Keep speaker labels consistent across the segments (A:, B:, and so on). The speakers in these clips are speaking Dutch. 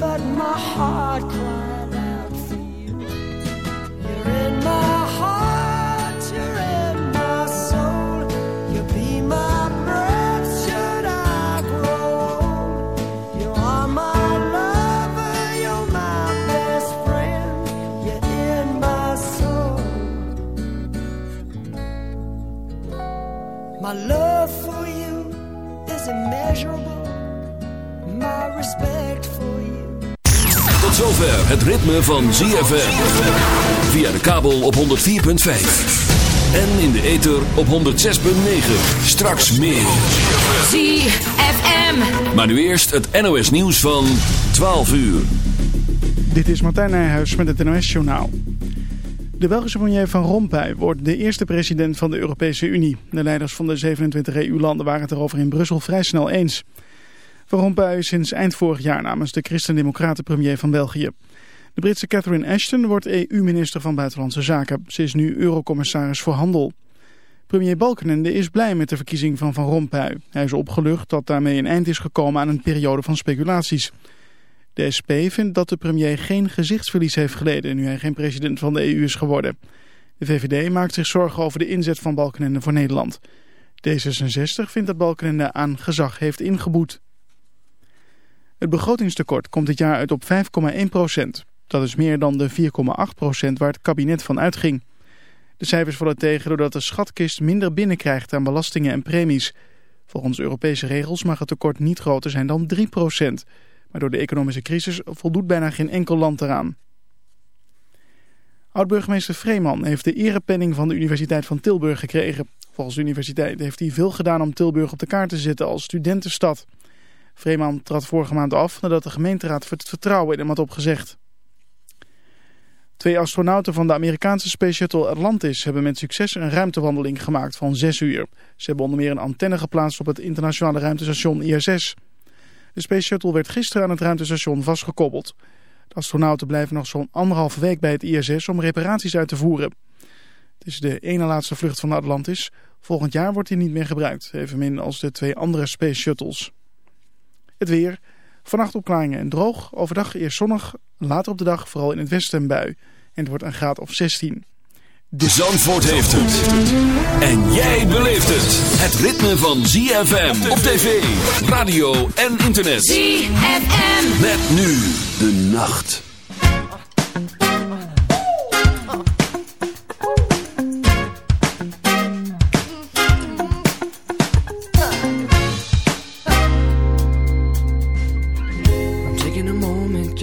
A: but my heart cried
B: zover het ritme van ZFM. Via de kabel op 104.5. En in de ether op 106.9. Straks meer.
C: ZFM.
B: Maar nu eerst het NOS nieuws van 12 uur.
D: Dit is Martijn Nijhuis met het NOS-journaal. De Belgische premier Van Rompuy wordt de eerste president van de Europese Unie. De leiders van de 27 EU-landen waren het erover in Brussel vrij snel eens. Van Rompuy is sinds eind vorig jaar namens de Christen-Democraten premier van België. De Britse Catherine Ashton wordt EU-minister van Buitenlandse Zaken. Ze is nu eurocommissaris voor Handel. Premier Balkenende is blij met de verkiezing van Van Rompuy. Hij is opgelucht dat daarmee een eind is gekomen aan een periode van speculaties. De SP vindt dat de premier geen gezichtsverlies heeft geleden nu hij geen president van de EU is geworden. De VVD maakt zich zorgen over de inzet van Balkenende voor Nederland. D66 vindt dat Balkenende aan gezag heeft ingeboet. Het begrotingstekort komt dit jaar uit op 5,1 procent. Dat is meer dan de 4,8 procent waar het kabinet van uitging. De cijfers vallen tegen doordat de schatkist minder binnenkrijgt aan belastingen en premies. Volgens Europese regels mag het tekort niet groter zijn dan 3 procent. Maar door de economische crisis voldoet bijna geen enkel land eraan. Oud-burgemeester Vreeman heeft de erepenning van de Universiteit van Tilburg gekregen. Volgens de universiteit heeft hij veel gedaan om Tilburg op de kaart te zetten als studentenstad. Vreeman trad vorige maand af nadat de gemeenteraad het vertrouwen in hem had opgezegd. Twee astronauten van de Amerikaanse Space Shuttle Atlantis hebben met succes een ruimtewandeling gemaakt van zes uur. Ze hebben onder meer een antenne geplaatst op het internationale ruimtestation ISS. De Space Shuttle werd gisteren aan het ruimtestation vastgekoppeld. De astronauten blijven nog zo'n anderhalve week bij het ISS om reparaties uit te voeren. Het is de ene laatste vlucht van de Atlantis. Volgend jaar wordt hij niet meer gebruikt, evenmin als de twee andere Space Shuttles. Het weer. Vannacht opklaringen en droog. Overdag eerst zonnig. Later op de dag vooral in het westen een bui. En het wordt een graad of 16.
B: De Zandvoort heeft het. En jij beleeft het. Het ritme van ZFM op tv, radio en internet.
C: ZFM.
B: Met nu de nacht.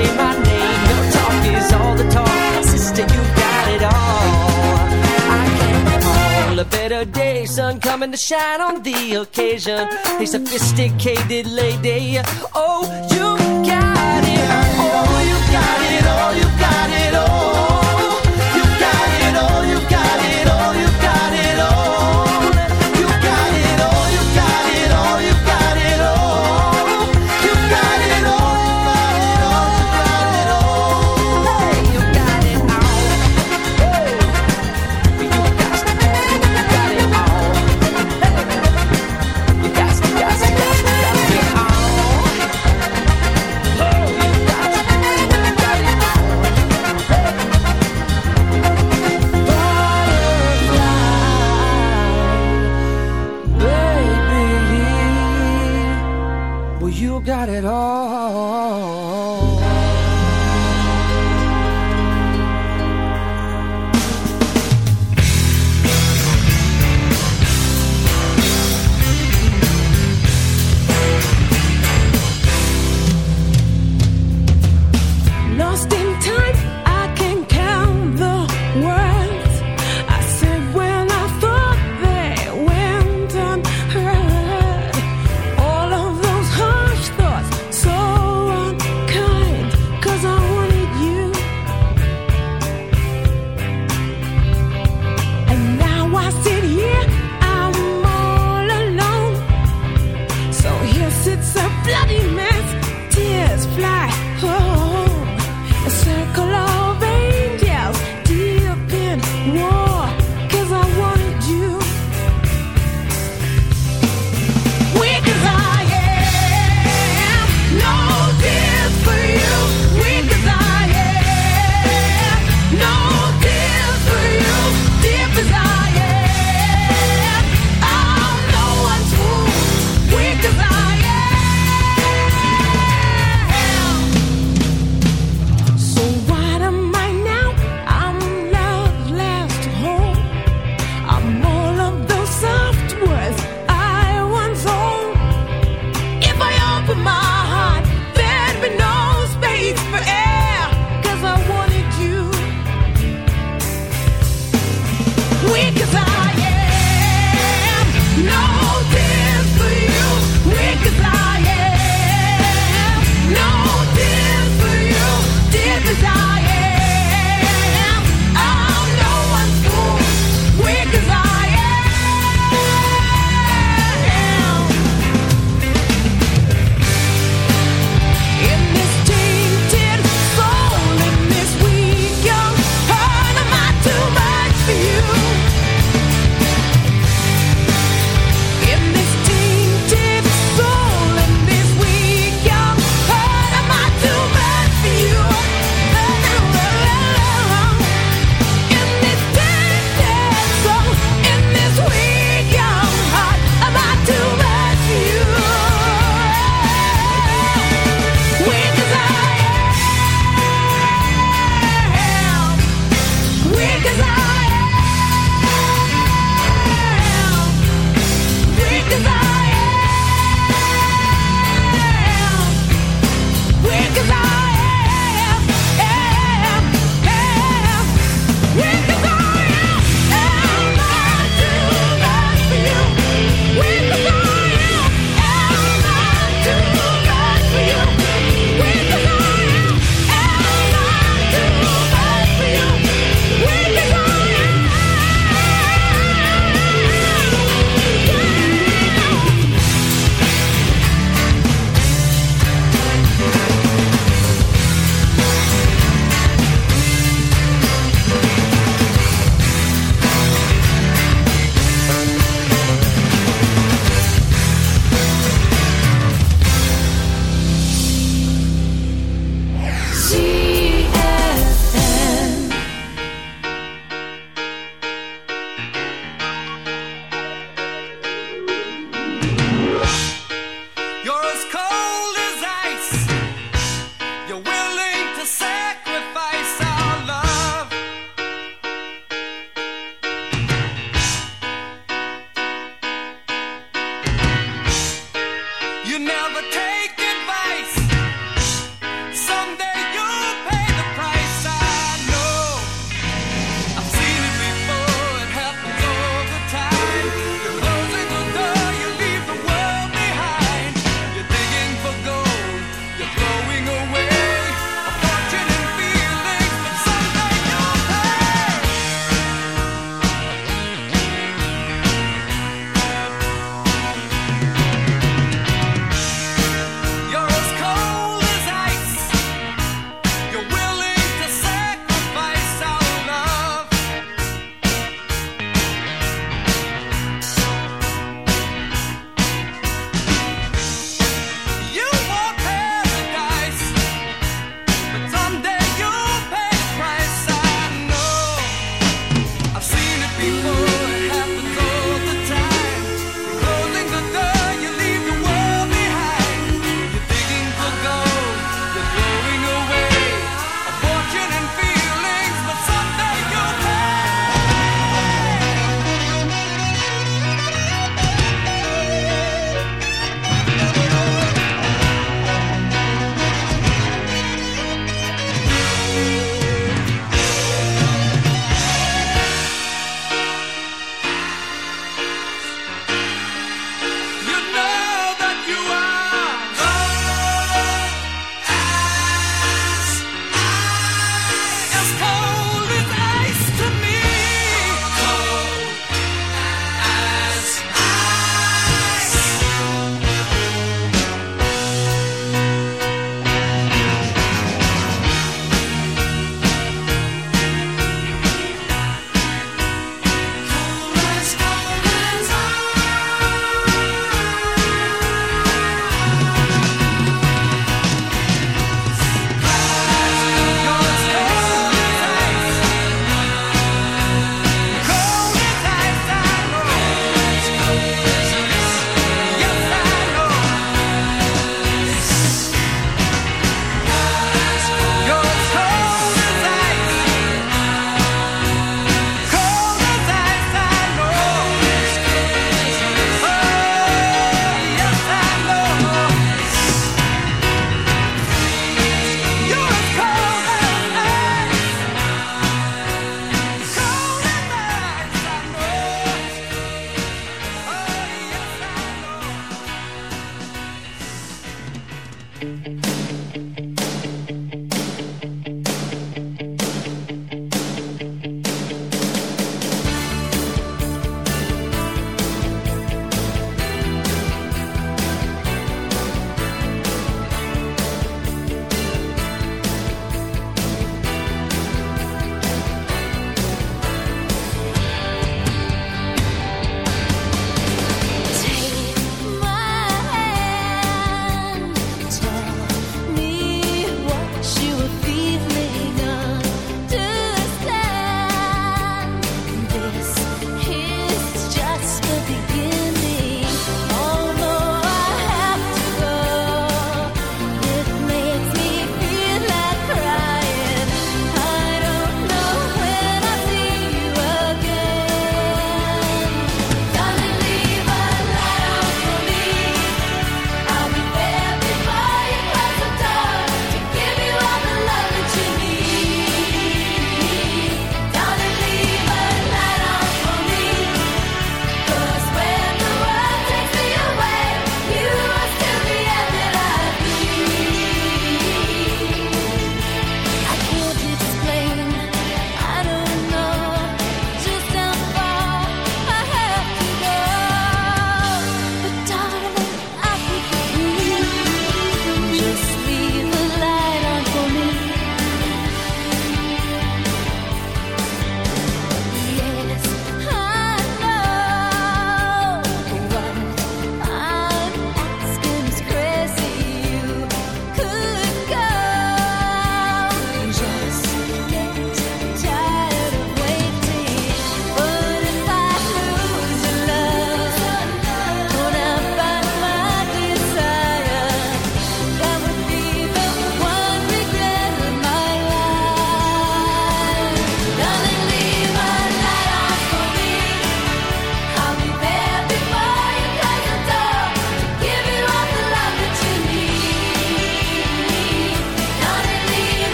A: say my name. Talk is all the talk. Sister, you got it all. I recall a better day. Sun coming to shine on the occasion. A sophisticated lady. Oh, you got it. Oh, you got it. Oh, got it all.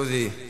E: così.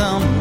F: Some